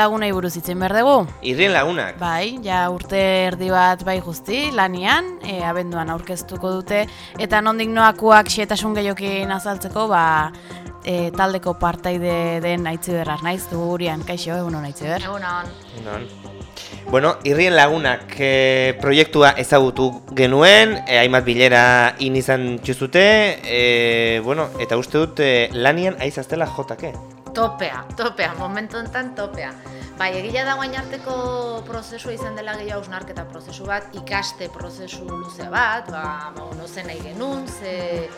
lagunei buruz itzen behar dugu. Irrien lagunak. Bai, ja urte erdi bat bai guzti, lanian, e, abenduan aurkeztuko dute, eta nondik noakuak xietasun gehiokin azaltzeko, ba, e, taldeko partaide den aitziberrar naiz, du gurian, kaixo, egun hon aitziber. Egun hon. Bueno, irrien lagunak e, proiektua ezagutu genuen, e, hainbat bilera in izan txuzute, e, bueno, eta uste dut e, lanian aizaztela jotake. Topea, topea, momentu enten topea. Bai, egila da guain arteko prozesua izan dela gehiago hausnarketa prozesu bat, ikaste prozesu luzea bat, ba, ba no zen nahi genuen, ze,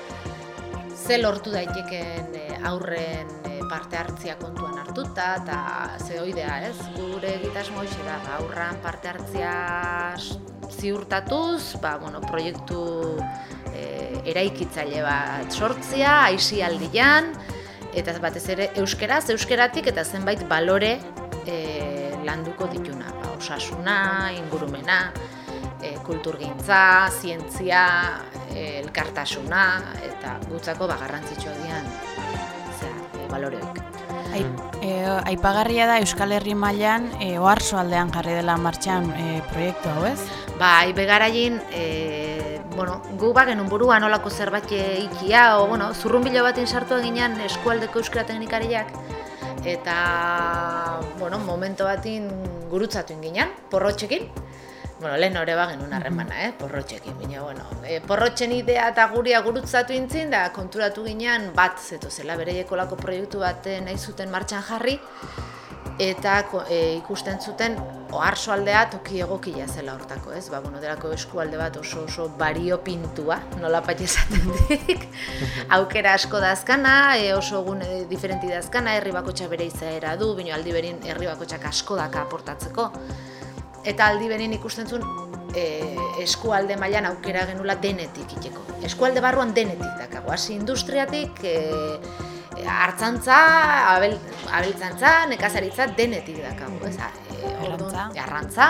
ze lortu daiteken e, aurren e, parte hartzia kontuan hartuta, eta ze oidea, ez? Gure egitasmo hoxe da, ba, aurran parte hartzia ziurtatuz, ba, bueno, proiektu e, eraikitzaile bat sortzia, aisi aldian, eta batez ere euskeraz, euskeratik eta zenbait balore e, landuko dituna. Ba, osasuna, ingurumena, e, kulturgintza, zientzia, e, elkartasuna, eta gutzako ba, garrantzitsua dian e, baloreoik. Ai, e, aipagarria da Euskal Herri mailan e, oarso aldean jarri dela martxan e, proiektu hau, ez? Bai, begarain, e, bueno, gu ba genuen burua nolako zerbait ikia, o, bueno, zurrumbilo batin sartu eginean eskualdeko euskara teknikariak, eta, bueno, momento batin gurutzatu inginan, porrotxekin, bueno, lehen hori ba genuen harremana, eh, porrotxekin, baina, bueno, e, porrotxen idea eta guria gurutzatu intzin, da konturatu ginean bat zeto zela bere lako proiektu bat nahi zuten martxan jarri, eta e, ikusten zuten oharso aldea toki egokia zela hortako, ez? Ba, bueno, delako eskualde bat oso oso bario pintua, nola esaten dik. Aukera asko dazkana, e, oso egun e, diferenti dazkana, herri bakotxa bere izaera du, bino aldi berin herri bakotxak asko daka aportatzeko. Eta aldi berin ikusten zuen e, eskualde mailan aukera genula denetik iteko. Eskualde barruan denetik dakago, hasi industriatik, e, hartzantza, abel, abeltzantza, nekazaritza denetik dakagu, ez? Arrantza. Arrantza.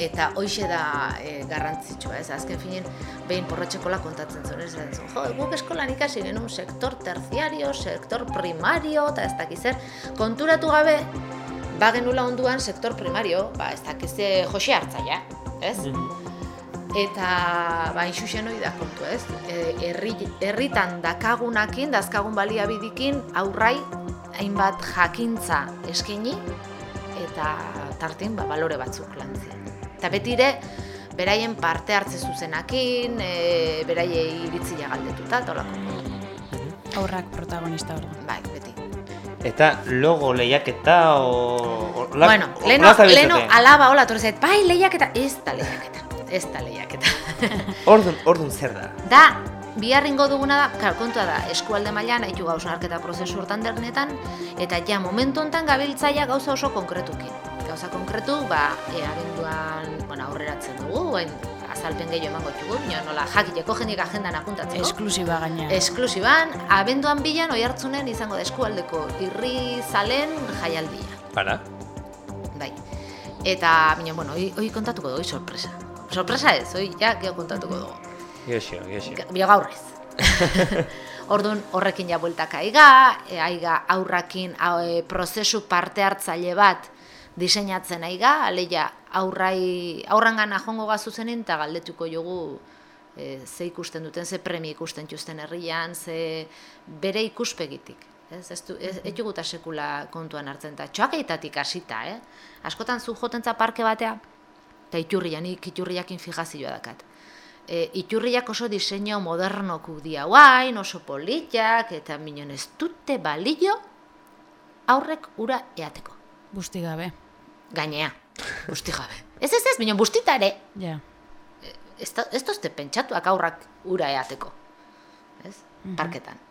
Eta hoixe da e, garrantzitsua, ez? Azken finen, behin porrotxekola kontatzen zuen, ez? Jo, guk eskolan ikasi genuen sektor terziario, sektor primario, eta ez dakiz zer, konturatu gabe, ba genula onduan sektor primario, ba ez dakiz jose hartzaia, ez? Eta ba inxuxen hori da kontu, ez? E, herri herritan dakagunakin, dazkagun baliabidikin aurrai hainbat jakintza eskaini eta tartin ba balore batzuk lantzea. Eta betire beraien parte hartze zuzenakin, e, beraiei iritzia galdetuta eta holako. Aurrak protagonista hor. Bai, beti. Eta logo lehiaketa o... La, bueno, leno, leno alaba hola torrezet, bai lehiaketa, ez da lehiaketa ez da lehiaketa. Ordun, ordun zer da? Da, biharringo duguna da, klar, kontua da, eskualde mailan haitu gauza arketa prozesu hortan dernetan, eta ja, momentu honetan gabiltzaia gauza oso konkretukin. Gauza konkretu, ba, e, abenduan, bueno, aurreratzen dugu, hain, azalpen gehiago emango txugu, nola jakiteko jendik agendan apuntatzeko. Esklusiba gaina. Esklusiban, abenduan bilan oi hartzunen izango da eskualdeko irri zalen jaialdia. Para? Bai. Eta, bine, bueno, hoi kontatuko dugu, sorpresa sorpresa ez, oi, ja, geho kontatuko dugu. Gexio, gexio. Bio gaurrez. Orduan horrekin ja bueltak aiga, e, aiga aurrakin e, prozesu parte hartzaile bat diseinatzen aiga, aleia aurrai, aurrangana jongo gazu zenin, eta galdetuko jogu e, ze ikusten duten, ze premi ikusten txusten herrian, ze bere ikuspegitik. Ez, ez, du, ez, ez sekula kontuan hartzen, eta txoakeitatik hasita, eh? Askotan zu jotentza parke batea, eta iturria, nik iturriakin fijazioa dakat. E, iturriak oso diseño modernokuk dia guain, oso politiak, eta minon ez dute balio aurrek ura eateko. Busti gabe. Gainea, busti gabe. Ez ez ez, minon bustita ere. Ja. E, ez, ez tozte pentsatuak aurrak ura eateko. Ez? Mhm. Parketan.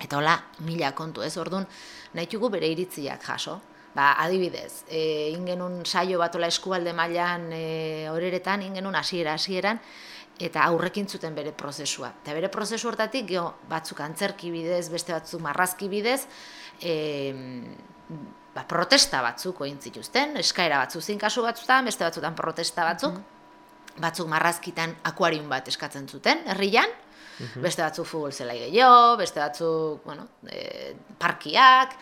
Eta hola, mila kontu ez, orduan, nahi bere iritziak jaso ba, adibidez, e, ingenun saio batola eskualde mailan e, horeretan, ingenun hasiera hasieran, eta aurrekin zuten bere prozesua. Eta bere prozesu hortatik, geho, batzuk antzerki bidez, beste batzuk marrazki bidez, e, ba, protesta batzuk oin zituzten, eskaera batzuk zin kasu batzutan, beste batzutan protesta batzuk, mhm. batzuk marrazkitan akuarium bat eskatzen zuten, herrian, mhm. beste batzuk futbol zelai gehiago, beste batzuk, bueno, e, parkiak,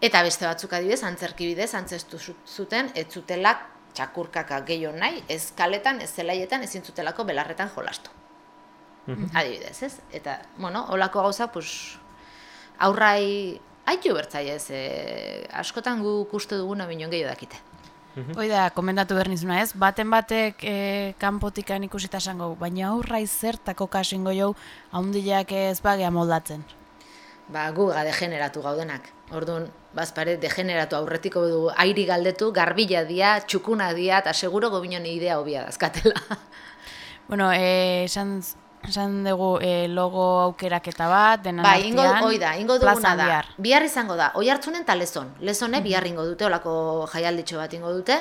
Eta beste batzuk adibidez, antzerki bidez, antzestu zu- zuten, ez zutelak txakurkaka gehiago nahi, ez kaletan, ez zelaietan, ezin zutelako belarretan jolastu. Adibidez, ez? Eta, bueno, holako gauza, pues, aurrai, haitu bertzaiez, e, askotan guk uste duguna binon gehiago dakite. Hoi da, komendatu behar nizuna ez, baten batek e, kanpotikan ikusita esango, baina aurrai zertako kasingo jau, haundilak ez bagea moldatzen. Ba, gu ga degeneratu gaudenak. Orduan, bazpare, degeneratu aurretiko du airi galdetu, garbila dia, txukuna dia, eta seguro gobinon idea hobia dazkatela. Bueno, e, esan, esan dugu e, logo aukeraketa bat, denan Bai, ingo, artean, oi da, ingo duguna plazan da. bihar. Bihar izango da, oi hartzunen eta lezon. Lezone bihar ingo dute, olako jaialditxo bat ingo dute,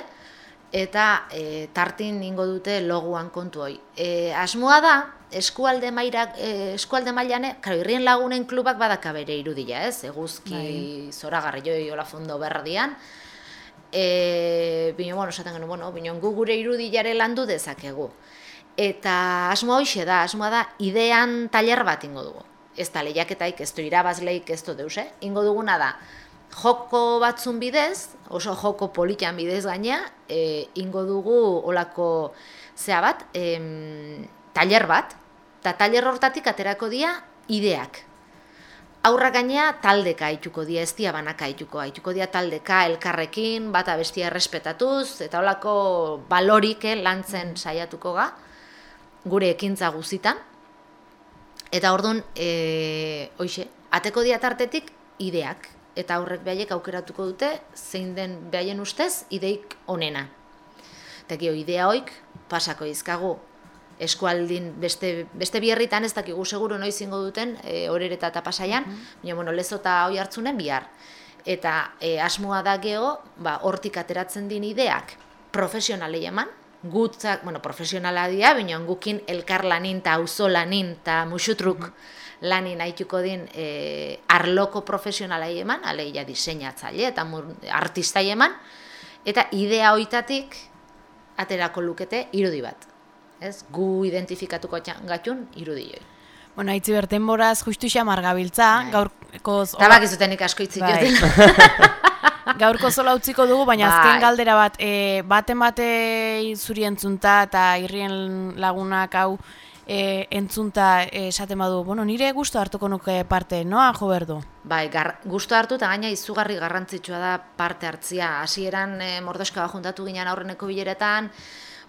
eta e, tartin ingo dute loguan kontu hoi. E, asmoa da, eskualde mairak, e, eskualde mailan, claro, irrien lagunen klubak badaka bere irudia, ez? Eguzki, Bai. zoragarri joi, hola fondo berdian. E, bino, bueno, esaten genuen, bueno, bino, gu gure irudiare landu dezakegu. Eta asmoa hoxe da, asmoa da, idean tailer bat ingo dugu. Ez da lehiaketaik, ez du irabazleik, ez du deus, eh? Ingo duguna da, joko batzun bidez, oso joko politan bidez gaina, e, ingo dugu olako zea bat, em, tailer bat, eta tailer hortatik aterako dia ideak. Aurra gainea taldeka aituko dia, ez dia banaka aituko, aituko dia taldeka elkarrekin, bata bestia errespetatuz, eta olako balorik eh, lantzen saiatuko ga, gure ekintza guzitan. Eta orduan, e, hoxe, ateko dia tartetik ideak, eta aurrek behaiek aukeratuko dute, zein den behaien ustez, ideik onena. Eta gio, idea hoik, pasako izkagu, eskualdin beste, beste bierritan ez dakigu seguru noiz ingo duten e, orereta eta pasaian, baina bueno, lezo eta hoi hartzunen bihar. Eta e, asmoa da geho, ba, hortik ateratzen din ideak profesionalei eman, gutzak, bueno, profesionala dira, baina gukin elkar lanin eta auzo lanin eta musutruk lanin haituko din e, arloko profesionalai eman, aleia diseinatzaile eta mur, artistai eman, eta idea hoitatik aterako lukete irudi bat. Ez? Gu identifikatuko gatun irudi joi. Bueno, haitzi berten boraz, justu xamar gabiltza, Bai. gaurko Eta bakizutenik asko hitzik Bai. Gaurko zola utziko dugu, baina Bai. azken galdera bat, e, baten bate zuri entzunta eta irrien lagunak hau e, entzunta e, esaten badu, bueno, nire gusto hartuko nuke parte, noa jo berdu? Bai, gar, gusto hartu eta gaina izugarri garrantzitsua da parte hartzia. Hasieran e, mordoska juntatu ginen aurreneko bileretan,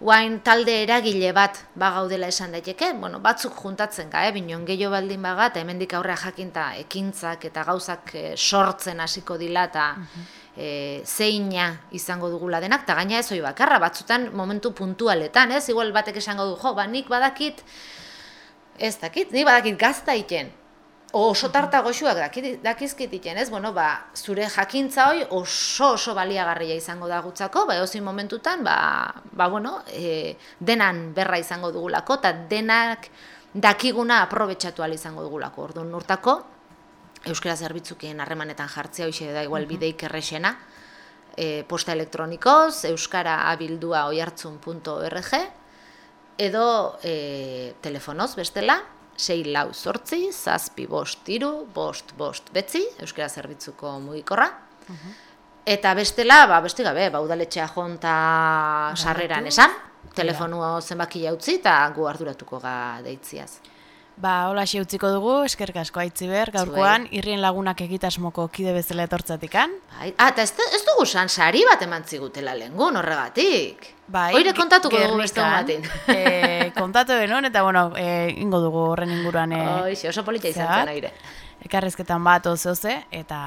guain talde eragile bat bagaudela esan daiteke, bueno, batzuk juntatzen ga, eh, binon gehiago baldin baga, eta hemendik aurrea jakinta ekintzak eta gauzak e, sortzen hasiko dila eta e, zeina izango dugula denak, eta gaina ez hoi bakarra, batzutan momentu puntualetan, ez? Igual batek esango du, jo, ba, nik badakit, ez dakit, nik badakit gazta iten, oso tarta goxuak dakit- dakizkit iten, ez? Bueno, ba, zure jakintza hoi oso oso baliagarria izango da gutzako, ba, eozin momentutan, ba, ba bueno, e, denan berra izango dugulako, eta denak dakiguna aprobetxatu ahal izango dugulako. Orduan urtako, Euskara zerbitzukien harremanetan jartzea hoxe da igual bideik errexena, e, posta elektronikoz, euskara abildua oiartzun.org, edo e, telefonoz bestela, sei lau sortzi, zazpi bost tiru, bost bost betzi, euskara zerbitzuko mugikorra. Eta bestela, ba, beste gabe, ba, udaletxea jonta sarreran esan, telefono zenbakia utzi eta gu arduratuko ga deitziaz. Ba, hola utziko dugu, eskerrik asko aitziber, gaurkoan, irrien lagunak egitasmoko kide bezala etortzatikan. Bai, ah, eta ez, ez dugu san sari bat eman zigutela lehengun horregatik. Bai, Oire kontatuko dugu beste batin. e, kontatu genuen, eta bueno, e, ingo dugu horren inguruan e, Oixe, oso polita izan zen aire. elkarrezketan bat oze oze, eta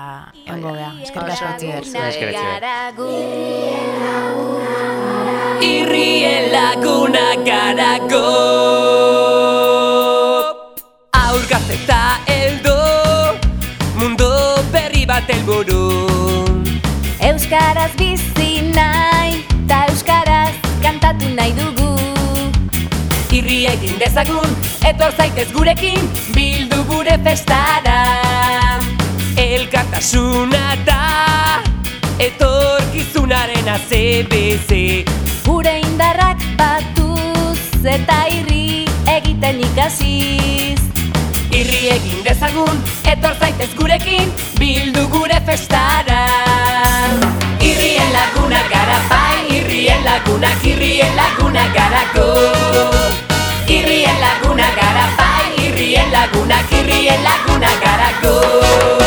egongo gea, eskerrik asko aitziber. Eskerrik asko. Irrien laguna garago Gazeta eldo Mundo berri bat elburu Euskaraz bizi nahi, ta euskaraz kantatu nahi dugu. Irria egin dezagun, etor zaitez gurekin Bildu gure festara Elkartasuna da Etorkizunaren ACBC Gure indarrak batuz eta irri egiten ikasiz. Irri egin dezagun, etor zaitez gurekin, bildu gure festara. Irrien laguna gara bai, irrien lagunak, irrien laguna garako. Irrien laguna gara bai, irrien lagunak, irrien laguna garako.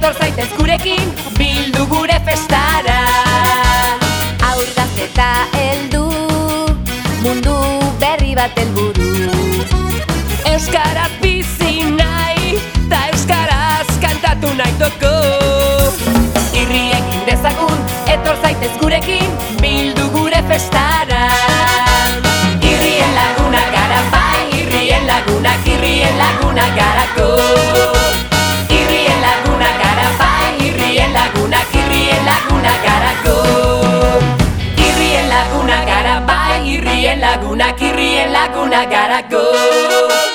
Etor zaitez gurekin, bildu gure festara. Aur gazeta heldu, mundu berri bat helburu. Euskaraz bizi nahi, ta Euskaraz kantatu nahi doko Irri egin dezagun, etor zaitez gurekin, gara bai,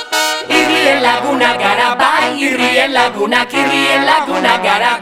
irrien laguna gara bai, irrien lagunak, irrien laguna gara